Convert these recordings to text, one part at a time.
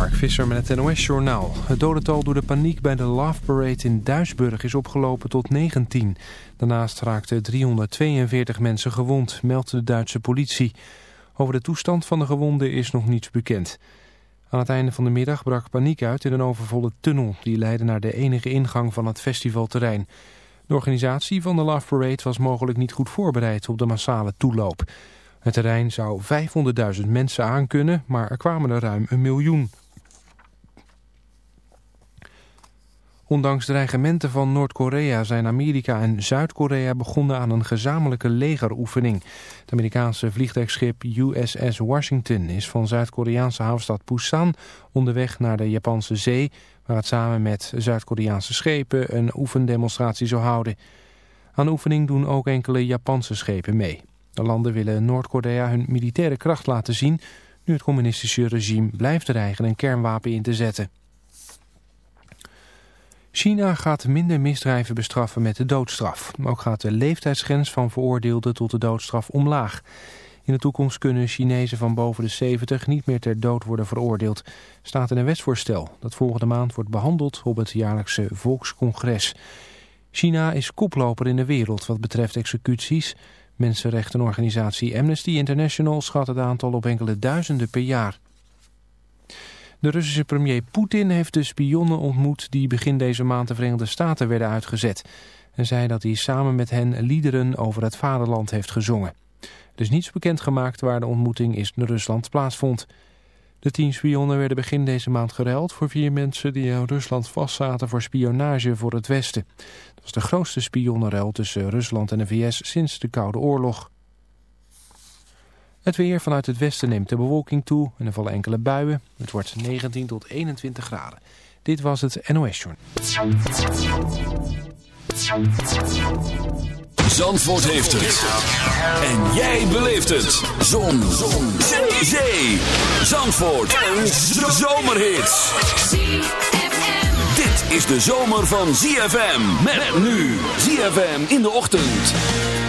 Mark Visser met het NOS-journaal. Het dodental door de paniek bij de Love Parade in Duisburg is opgelopen tot 19. Daarnaast raakten 342 mensen gewond, meldt de Duitse politie. Over de toestand van de gewonden is nog niets bekend. Aan het einde van de middag brak paniek uit in een overvolle tunnel... die leidde naar de enige ingang van het festivalterrein. De organisatie van de Love Parade was mogelijk niet goed voorbereid op de massale toeloop... Het terrein zou 500.000 mensen aankunnen, maar er kwamen er ruim een miljoen. Ondanks dreigementen van Noord-Korea zijn Amerika en Zuid-Korea begonnen aan een gezamenlijke legeroefening. Het Amerikaanse vliegtuigschip USS Washington is van Zuid-Koreaanse hoofdstad Busan onderweg naar de Japanse zee, waar het samen met Zuid-Koreaanse schepen een oefendemonstratie zou houden. Aan de oefening doen ook enkele Japanse schepen mee. De landen willen Noord-Korea hun militaire kracht laten zien... nu het communistische regime blijft dreigen een kernwapen in te zetten. China gaat minder misdrijven bestraffen met de doodstraf. Ook gaat de leeftijdsgrens van veroordeelden tot de doodstraf omlaag. In de toekomst kunnen Chinezen van boven de 70 niet meer ter dood worden veroordeeld. Staat in een wetsvoorstel dat volgende maand wordt behandeld op het jaarlijkse Volkscongres. China is koploper in de wereld wat betreft executies... Mensenrechtenorganisatie Amnesty International schat het aantal op enkele duizenden per jaar. De Russische premier Poetin heeft de spionnen ontmoet die begin deze maand de Verenigde Staten werden uitgezet. En zei dat hij samen met hen liederen over het vaderland heeft gezongen. Er is niets bekendgemaakt waar de ontmoeting in Rusland plaatsvond. De tien spionnen werden begin deze maand geruild voor vier mensen die in Rusland vastzaten voor spionage voor het Westen. Dat was de grootste spionnenruil tussen Rusland en de VS sinds de Koude Oorlog. Weer vanuit het westen neemt de bewolking toe en er vallen enkele buien. Het wordt 19 tot 21 graden. Dit was het NOS Journal. Zandvoort heeft het. En jij beleeft het. Zon. Zon. Zee. Zee. Zandvoort. Een zomerhit. Dit is de zomer van ZFM. Met nu. ZFM in de ochtend.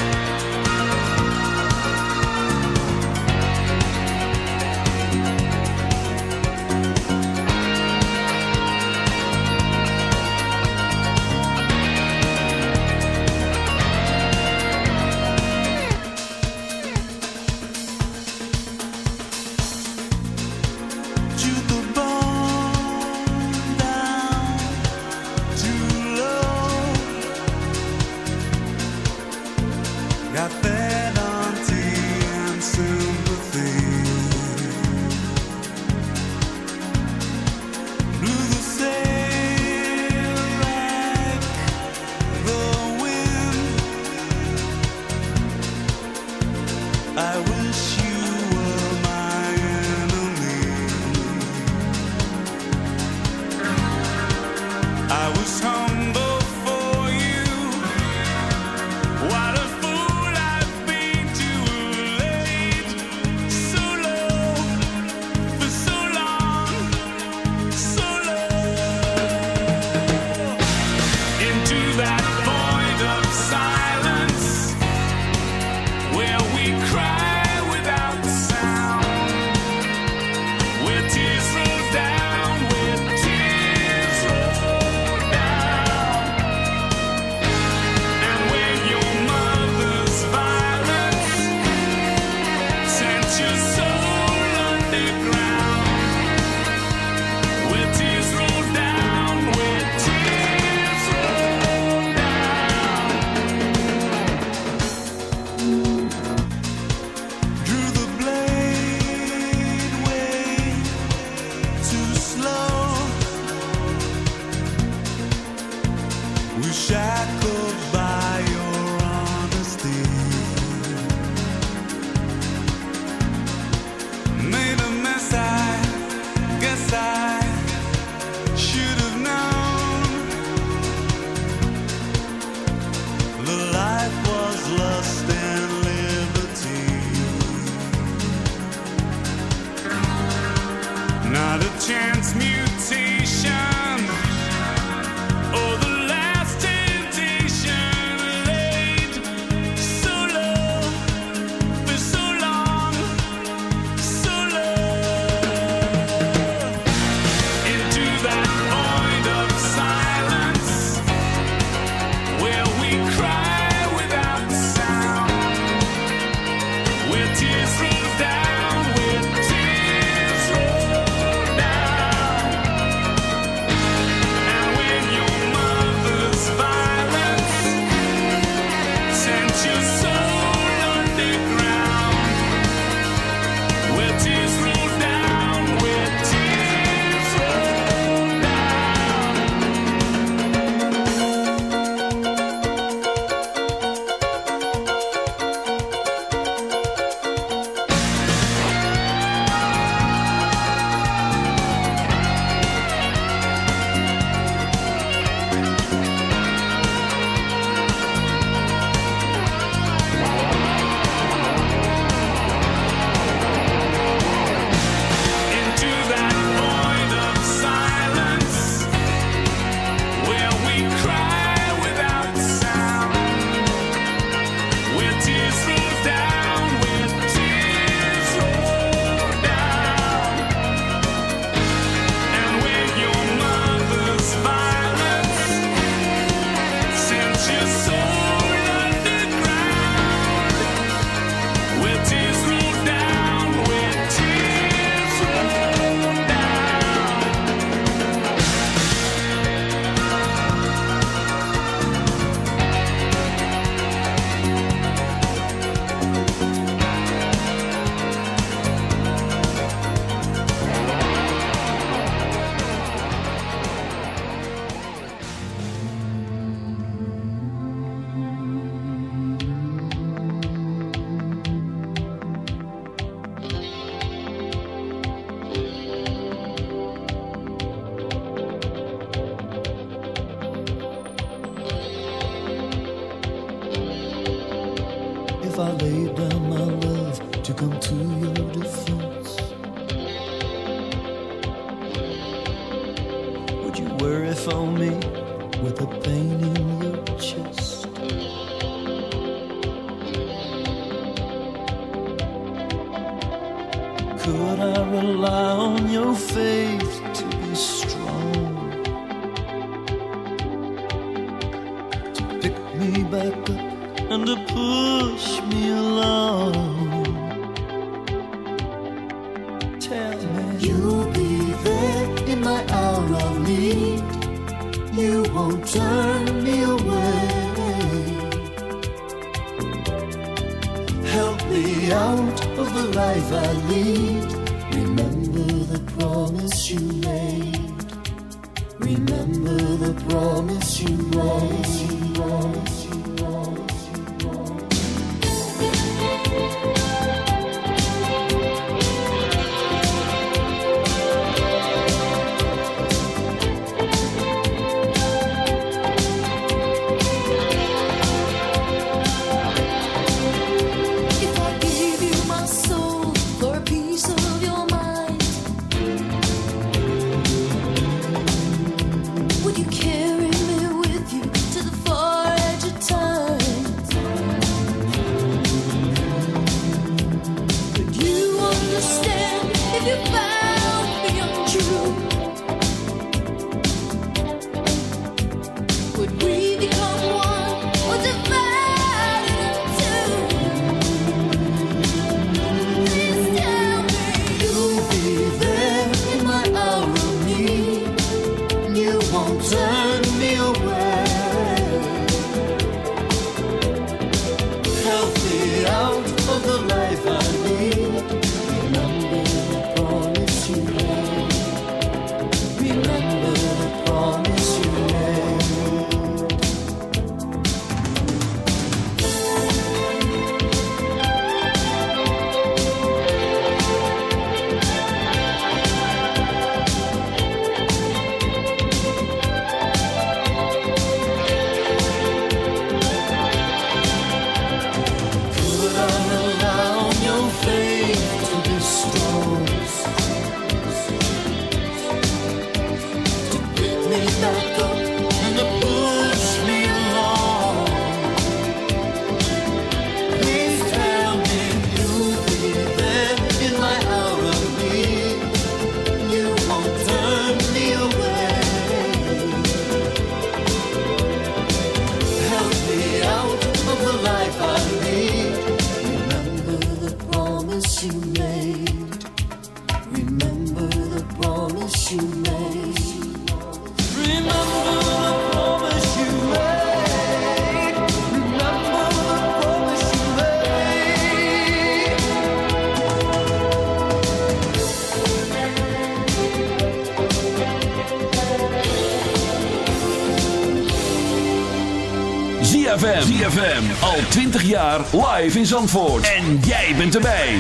20 jaar live in Zandvoort. En jij bent erbij.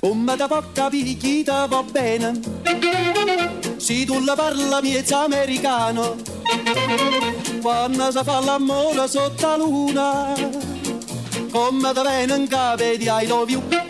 Come da poca picchita va bene. Si tu la parla miezza americano. Quando si fa l'amore sotto la luna. Come da venen cave di I love you.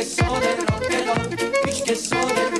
que solo de rockero, y que solo de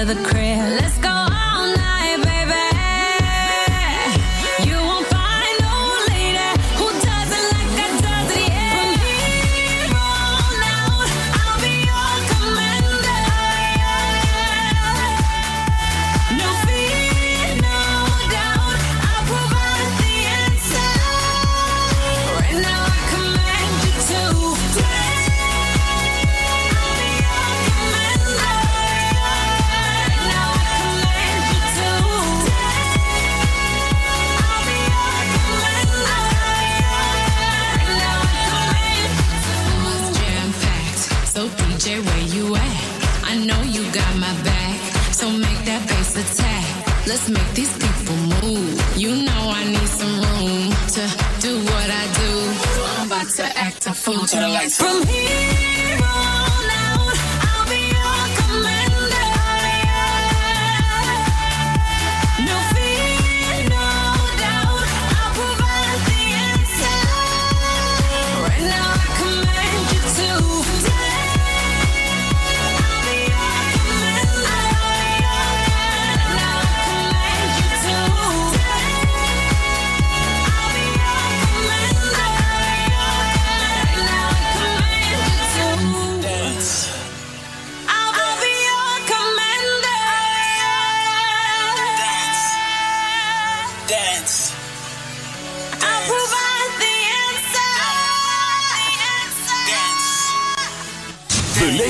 another crib. To do what I do. I'm about to act a fool to the lights. From here on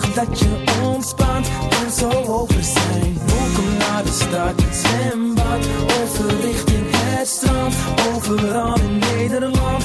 dat je ontspant en zo over zijn. Welkom naar de stad, het zwembad, over richting het strand, overal in Nederland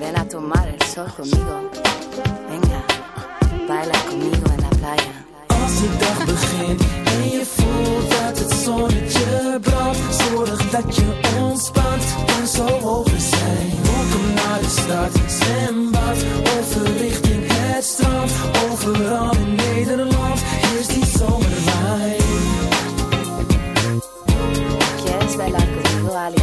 Ven a tomar el sol conmigo. Venga, baila conmigo en la playa. Als de dag begint en je voelt dat het zonnetje brandt, zorg dat je ontspant. Kan zo over zijn. Welkom naar de stad, zwembad, overrichting het strand. Overal in Nederland is die zomerwijn. ¿Quieres bailar conmigo, Ali?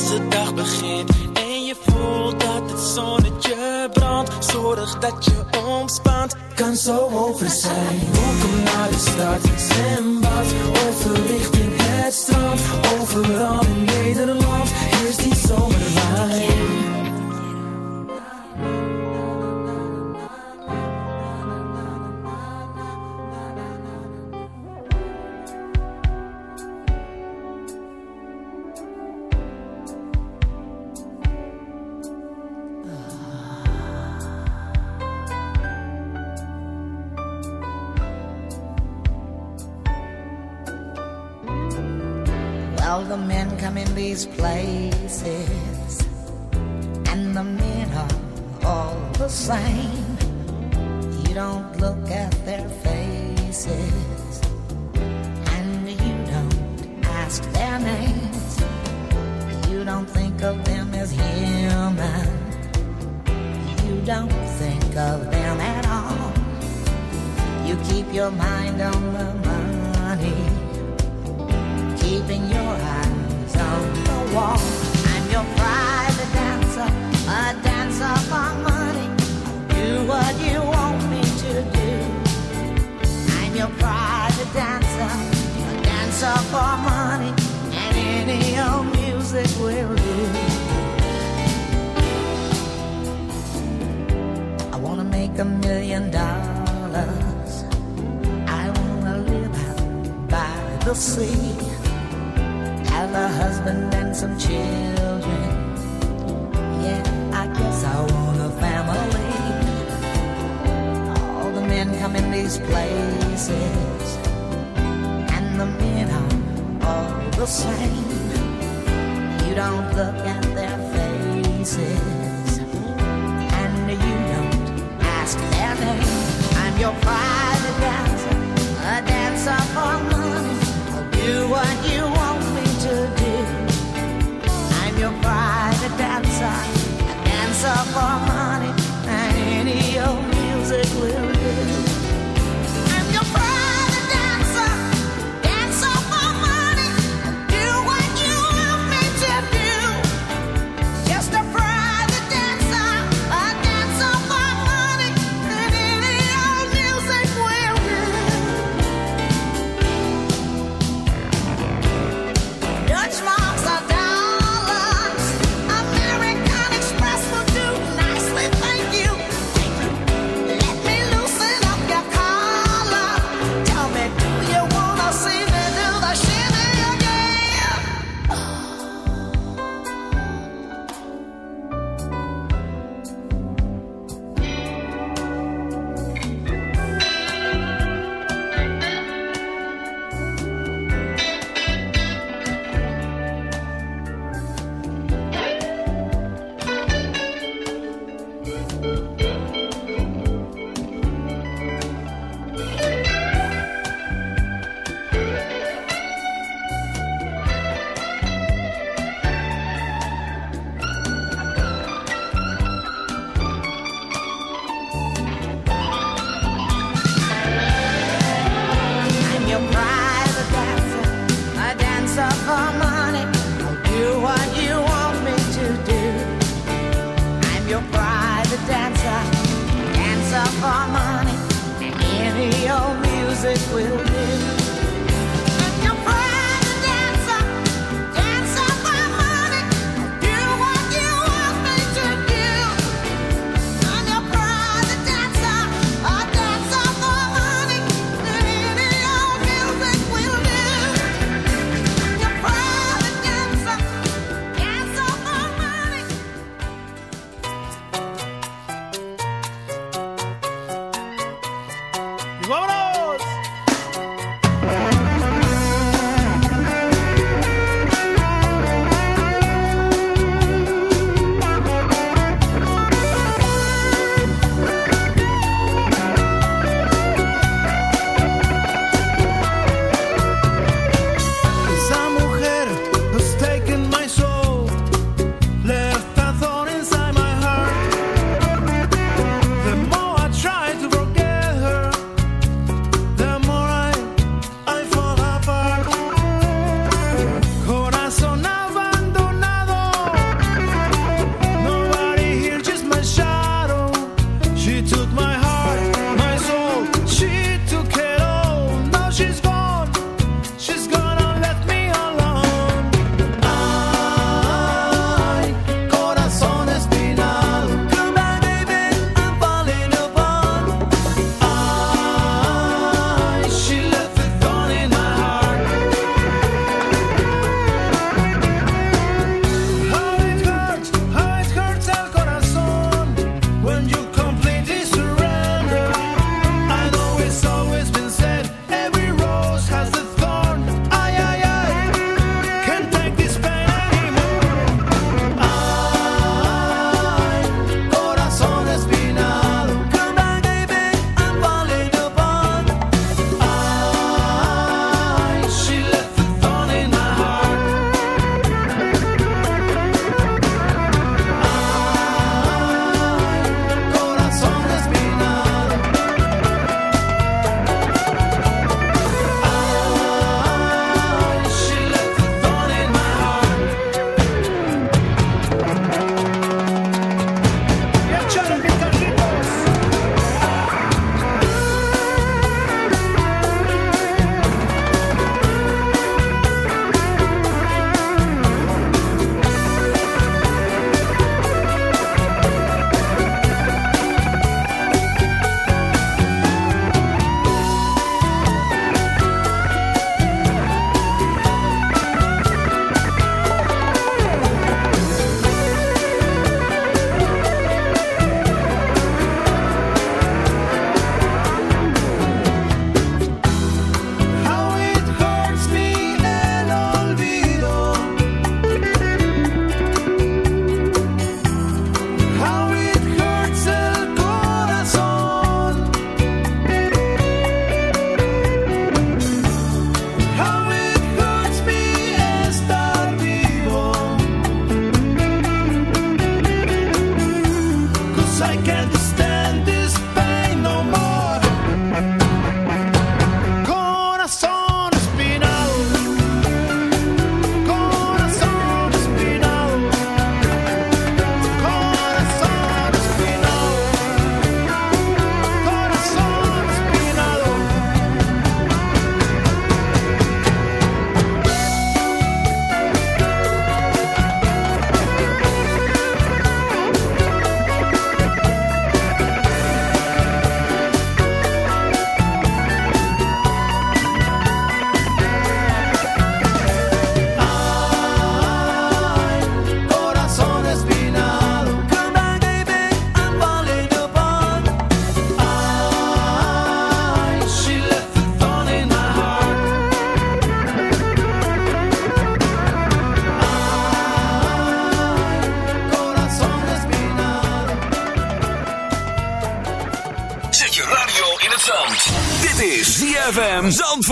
Als de dag begint en je voelt dat het zonnetje brandt, zorg dat je ontspant. Kan zo over zijn. Welkom naar de stad, zwembad, overrichting het strand. Overal in Nederland is die I find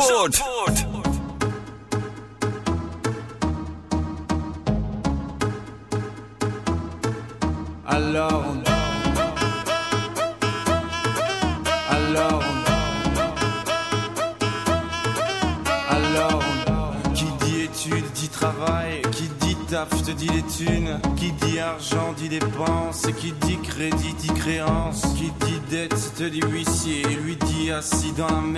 Zandvoort. Alors Alors Alors Qui dit études dit travail Qui dit taf te dit les thunes Qui dit argent dit dépenses Qui dit crédit dit créance Qui dit dette te dit huissier Lui dit assis dans la merde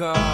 ben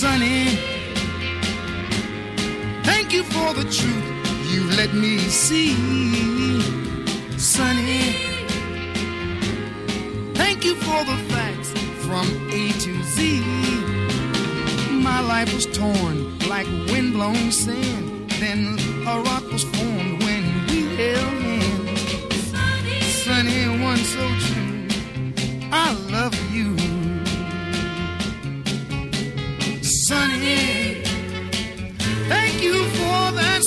Sunny, thank you for the truth you let me see. Sunny, thank you for the facts from A to Z. My life was torn like windblown sand. Then a rock was formed when we held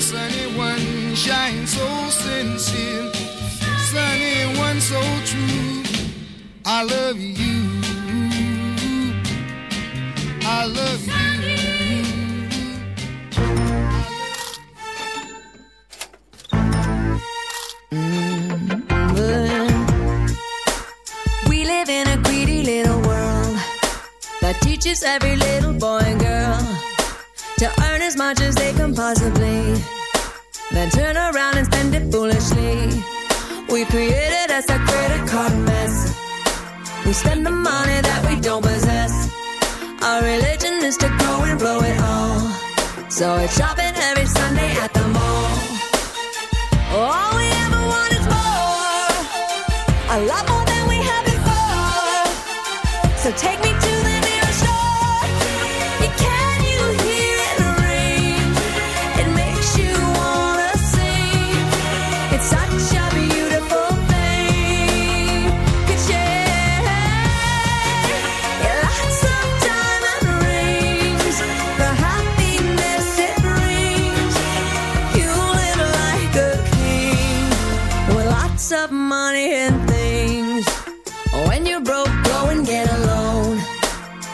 sunny one shines so sincere. Sunny one so true. I love you. I love you. We live in a greedy little world that teaches every little as much as they can possibly, then turn around and spend it foolishly. We created us a credit card mess. We spend the money that we don't possess. Our religion is to go and blow it all. So it's shopping every Sunday at the mall. All we ever want is more. A lot more than we had before. So take me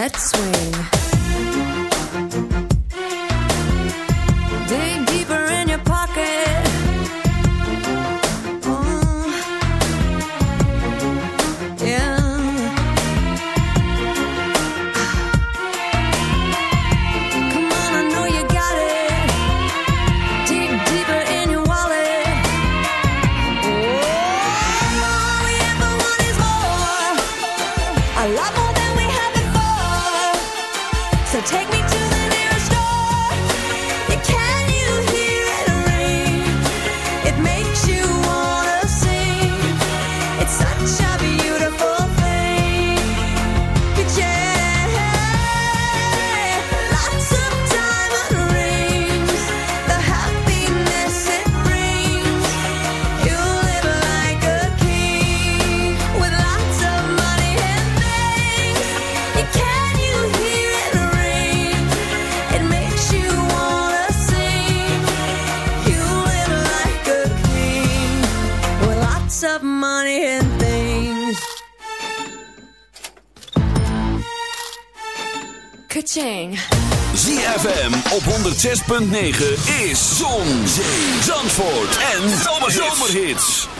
Let's swing. Of money and things. Ka-ching. ZFM op 106.9 is Zon, Zee, Zandvoort en Zomerhits. Ik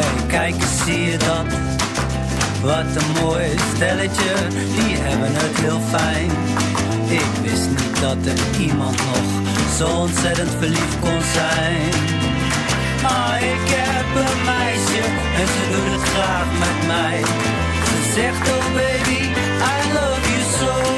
hey, kijk eens, zie je dat? Wat een mooi stelletje, die hebben het heel fijn. Ik wist niet dat er iemand nog zo ontzettend verliefd kon zijn. Ah, ik heb een meisje en ze doet het graag met mij. Ze zegt, oh baby, I love you so.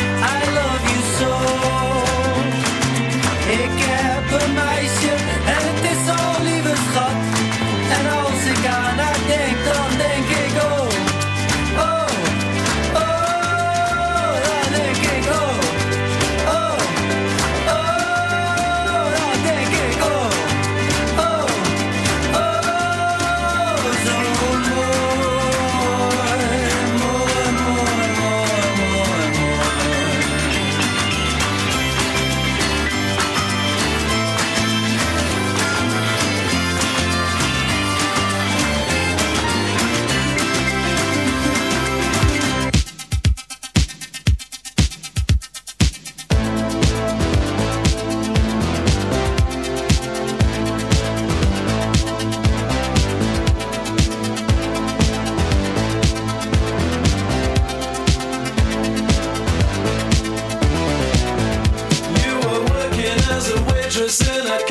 heb And I can't